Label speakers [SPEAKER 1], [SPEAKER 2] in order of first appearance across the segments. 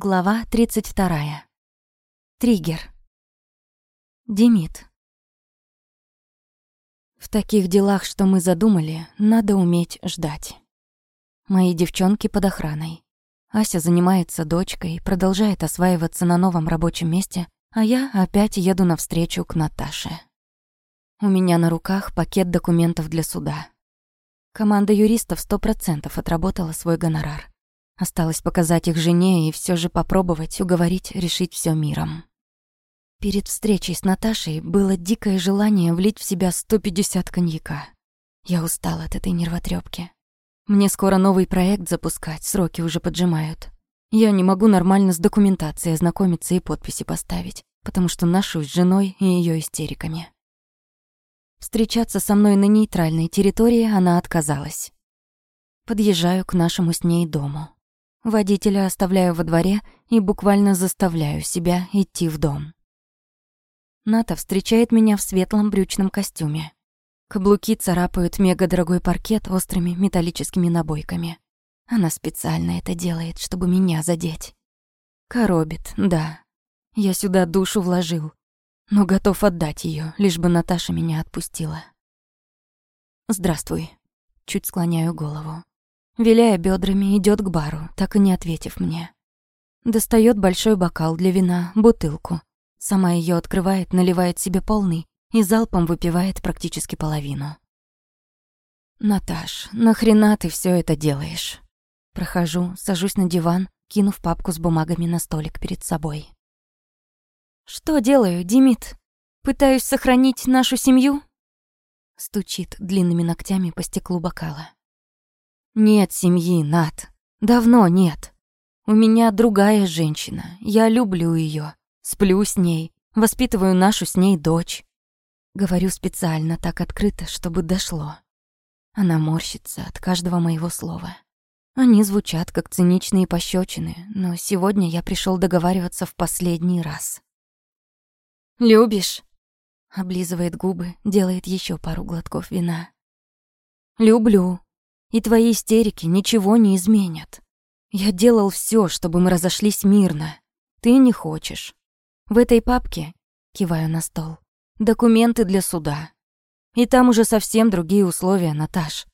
[SPEAKER 1] Глава 32. Триггер. Демид. В таких делах, что мы задумали, надо уметь ждать. Мои девчонки под охраной. Ася занимается дочкой, продолжает осваиваться на новом рабочем месте, а я опять еду навстречу к Наташе. У меня на руках пакет документов для суда. Команда юристов сто процентов отработала свой гонорар. Осталось показать их жене и все же попробовать уговорить решить все миром. Перед встречей с Наташей было дикое желание влить в себя 150 коньяка. Я устала от этой нервотрепки. Мне скоро новый проект запускать, сроки уже поджимают. Я не могу нормально с документацией ознакомиться и подписи поставить, потому что ношусь с женой и ее истериками. Встречаться со мной на нейтральной территории она отказалась. Подъезжаю к нашему с ней дому. Водителя оставляю во дворе и буквально заставляю себя идти в дом. Ната встречает меня в светлом брючном костюме. Каблуки царапают мега-дорогой паркет острыми металлическими набойками. Она специально это делает, чтобы меня задеть. Коробит, да. Я сюда душу вложил, но готов отдать ее, лишь бы Наташа меня отпустила. «Здравствуй», — чуть склоняю голову. Виляя бедрами, идет к бару, так и не ответив мне. Достает большой бокал для вина, бутылку. Сама ее открывает, наливает себе полный и залпом выпивает практически половину. «Наташ, нахрена ты все это делаешь?» Прохожу, сажусь на диван, кинув папку с бумагами на столик перед собой. «Что делаю, Димит? Пытаюсь сохранить нашу семью?» Стучит длинными ногтями по стеклу бокала. Нет семьи, Над. Давно нет. У меня другая женщина. Я люблю ее, Сплю с ней. Воспитываю нашу с ней дочь. Говорю специально так открыто, чтобы дошло. Она морщится от каждого моего слова. Они звучат как циничные пощечины, но сегодня я пришел договариваться в последний раз. «Любишь?» Облизывает губы, делает еще пару глотков вина. «Люблю», и твои истерики ничего не изменят. Я делал все, чтобы мы разошлись мирно. Ты не хочешь. В этой папке, киваю на стол, документы для суда. И там уже совсем другие условия, Наташ.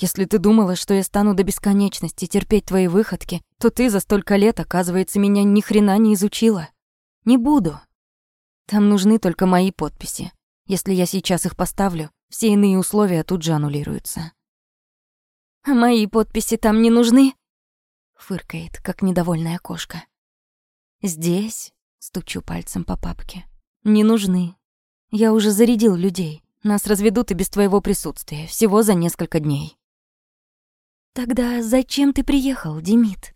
[SPEAKER 1] Если ты думала, что я стану до бесконечности терпеть твои выходки, то ты за столько лет, оказывается, меня ни хрена не изучила. Не буду. Там нужны только мои подписи. Если я сейчас их поставлю, все иные условия тут же аннулируются. А мои подписи там не нужны?» Фыркает, как недовольная кошка. «Здесь?» — стучу пальцем по папке. «Не нужны. Я уже зарядил людей. Нас разведут и без твоего присутствия, всего за несколько дней». «Тогда зачем ты приехал, Демид?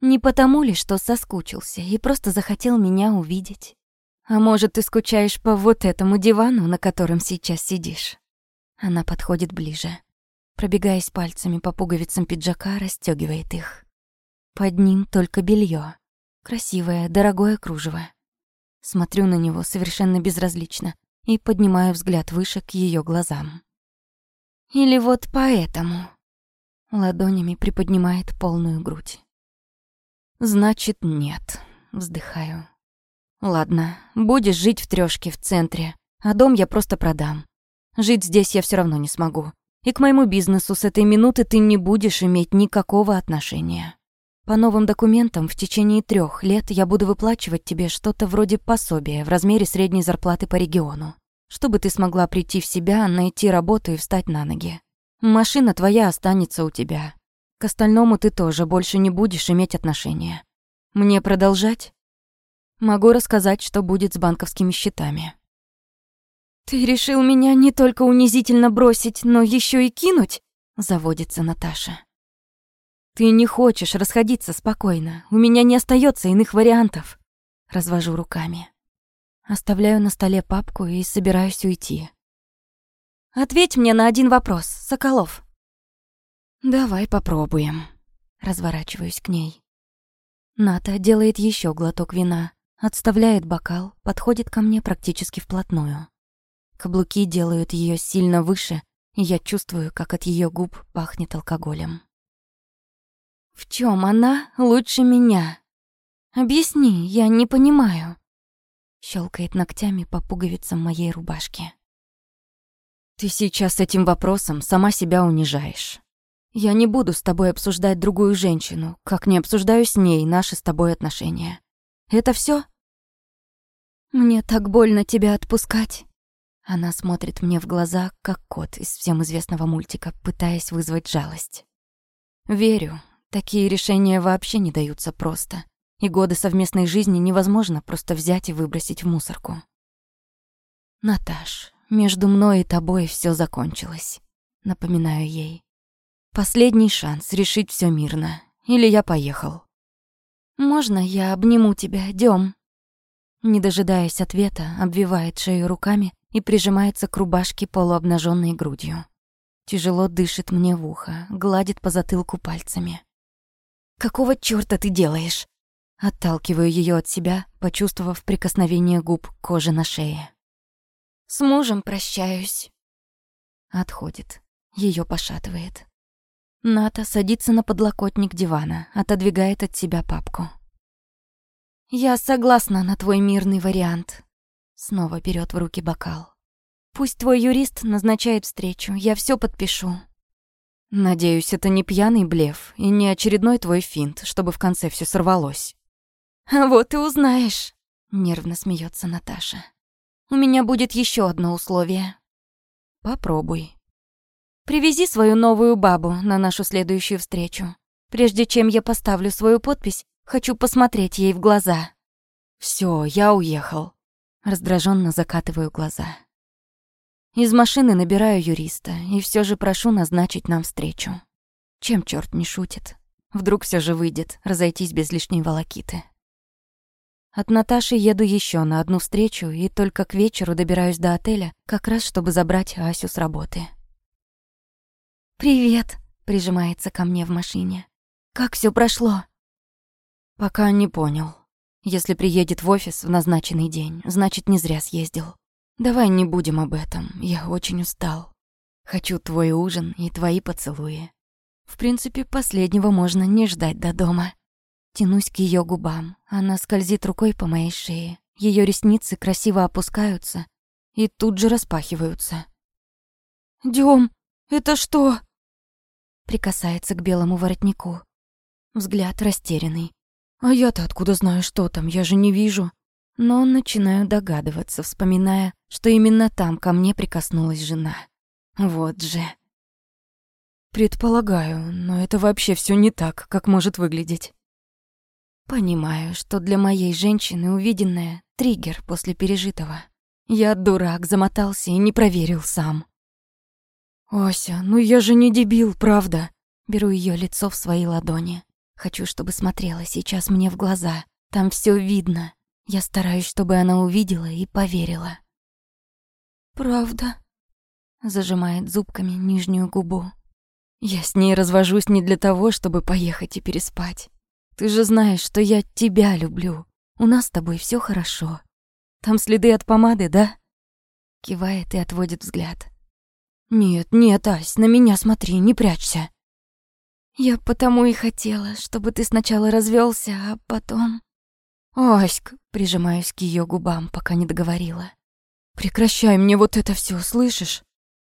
[SPEAKER 1] Не потому ли, что соскучился и просто захотел меня увидеть? А может, ты скучаешь по вот этому дивану, на котором сейчас сидишь?» Она подходит ближе пробегаясь пальцами по пуговицам пиджака, расстёгивает их. Под ним только белье, Красивое, дорогое кружево. Смотрю на него совершенно безразлично и поднимаю взгляд выше к ее глазам. Или вот поэтому. Ладонями приподнимает полную грудь. Значит, нет. Вздыхаю. Ладно, будешь жить в трёшке в центре, а дом я просто продам. Жить здесь я все равно не смогу. И к моему бизнесу с этой минуты ты не будешь иметь никакого отношения. По новым документам, в течение трех лет я буду выплачивать тебе что-то вроде пособия в размере средней зарплаты по региону, чтобы ты смогла прийти в себя, найти работу и встать на ноги. Машина твоя останется у тебя. К остальному ты тоже больше не будешь иметь отношения. Мне продолжать? Могу рассказать, что будет с банковскими счетами. «Ты решил меня не только унизительно бросить, но еще и кинуть?» — заводится Наташа. «Ты не хочешь расходиться спокойно. У меня не остается иных вариантов». Развожу руками. Оставляю на столе папку и собираюсь уйти. «Ответь мне на один вопрос, Соколов». «Давай попробуем». Разворачиваюсь к ней. Ната делает еще глоток вина, отставляет бокал, подходит ко мне практически вплотную. Каблуки делают ее сильно выше, и я чувствую, как от ее губ пахнет алкоголем. В чем она лучше меня? Объясни, я не понимаю. Щелкает ногтями по пуговицам моей рубашки.
[SPEAKER 2] Ты сейчас этим вопросом сама себя унижаешь. Я не буду с тобой обсуждать другую женщину, как не обсуждаю с ней наши с тобой отношения. Это все?
[SPEAKER 1] Мне так больно тебя отпускать. Она смотрит мне в глаза, как кот из всем известного мультика, пытаясь вызвать жалость. Верю, такие решения вообще не даются просто, и годы совместной жизни невозможно просто взять и выбросить в мусорку. Наташ, между мной и тобой все закончилось, напоминаю ей. Последний шанс решить все мирно, или я поехал. Можно я обниму тебя, Дём? Не дожидаясь ответа, обвивает шею руками и прижимается к рубашке полуобнаженной грудью. Тяжело дышит мне в ухо, гладит по затылку пальцами. «Какого чёрта ты делаешь?» Отталкиваю её от себя, почувствовав прикосновение губ к коже на шее. «С мужем прощаюсь». Отходит. Её пошатывает. Ната садится на подлокотник дивана, отодвигает от себя папку. «Я согласна на твой мирный вариант», Снова берет в руки бокал. Пусть твой юрист назначает встречу, я все подпишу.
[SPEAKER 2] Надеюсь, это не пьяный блеф и не очередной твой финт, чтобы в конце все сорвалось.
[SPEAKER 1] А вот и узнаешь, нервно смеется Наташа. У меня будет еще одно условие.
[SPEAKER 2] Попробуй.
[SPEAKER 1] Привези свою новую бабу на нашу следующую встречу. Прежде чем я поставлю свою подпись, хочу посмотреть ей в глаза.
[SPEAKER 2] Все, я уехал. Раздраженно закатываю глаза.
[SPEAKER 1] Из машины набираю юриста и все же прошу назначить нам встречу. Чем черт не шутит? Вдруг все же выйдет разойтись без лишней волокиты. От Наташи еду еще на одну встречу и только к вечеру добираюсь до отеля, как раз чтобы забрать Асю с работы. «Привет», — прижимается ко мне в машине. «Как все прошло?»
[SPEAKER 2] «Пока не понял», если приедет в офис в назначенный день, значит, не зря съездил. Давай не будем об этом, я очень устал. Хочу твой ужин и твои поцелуи. В принципе, последнего можно не ждать до дома. Тянусь к ее губам. Она скользит рукой по моей шее. Ее ресницы красиво опускаются и тут же распахиваются.
[SPEAKER 1] «Дём, это что?»
[SPEAKER 2] Прикасается к белому воротнику. Взгляд растерянный.
[SPEAKER 1] А я-то откуда знаю, что там, я же не вижу.
[SPEAKER 2] Но начинаю догадываться, вспоминая, что именно там ко мне прикоснулась жена. Вот же.
[SPEAKER 1] Предполагаю, но это вообще все не так, как может выглядеть.
[SPEAKER 2] Понимаю, что для моей женщины увиденное — триггер после пережитого. Я дурак, замотался и не проверил сам.
[SPEAKER 1] «Ося, ну я же не дебил, правда?»
[SPEAKER 2] Беру ее лицо в свои ладони. Хочу, чтобы смотрела сейчас мне в глаза. Там все видно. Я стараюсь, чтобы она увидела и поверила.
[SPEAKER 1] «Правда?»
[SPEAKER 2] Зажимает зубками нижнюю губу. «Я с ней развожусь не для того, чтобы поехать и переспать. Ты же знаешь, что я тебя люблю. У нас с тобой все хорошо. Там следы от помады, да?» Кивает и отводит взгляд.
[SPEAKER 1] «Нет, нет, Ась, на меня смотри, не прячься».
[SPEAKER 2] Я потому и хотела, чтобы ты сначала развелся, а потом...
[SPEAKER 1] Аськ, прижимаюсь к ее губам, пока не договорила. Прекращай мне вот это все, слышишь?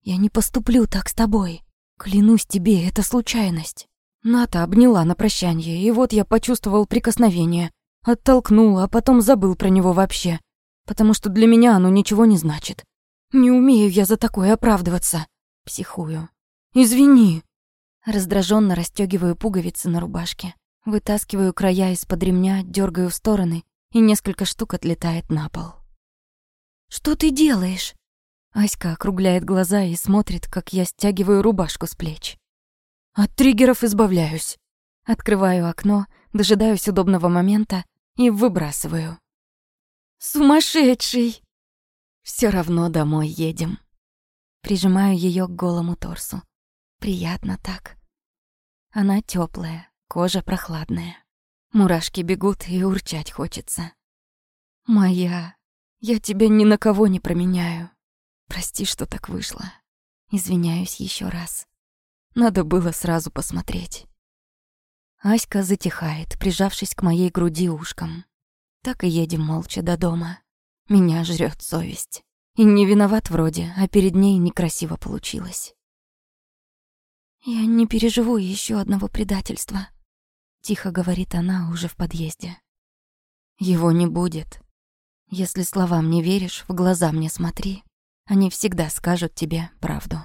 [SPEAKER 1] Я не поступлю так с тобой. Клянусь тебе, это случайность. Ната обняла на прощание, и вот я почувствовал прикосновение. Оттолкнул, а потом забыл про него вообще. Потому что для меня оно ничего не значит. Не умею я за такое оправдываться. Психую. Извини. Раздраженно расстёгиваю пуговицы на рубашке, вытаскиваю края из-под ремня, дергаю в стороны, и несколько штук отлетает на пол. «Что ты делаешь?» Аська округляет глаза и смотрит, как я стягиваю рубашку с плеч. От триггеров избавляюсь. Открываю окно, дожидаюсь удобного момента и выбрасываю. «Сумасшедший!» Все равно домой едем. Прижимаю ее к голому торсу. Приятно так. Она теплая, кожа прохладная. Мурашки бегут и урчать хочется. Моя, я тебя ни на кого не променяю. Прости, что так вышло. Извиняюсь еще раз. Надо было сразу посмотреть. Аська затихает, прижавшись к моей груди ушком. Так и едем молча до дома. Меня жрет совесть. И не виноват вроде, а перед ней некрасиво получилось. «Я не переживу еще одного предательства», — тихо говорит она уже в подъезде. «Его не будет. Если словам не веришь, в глаза мне смотри. Они всегда скажут тебе правду».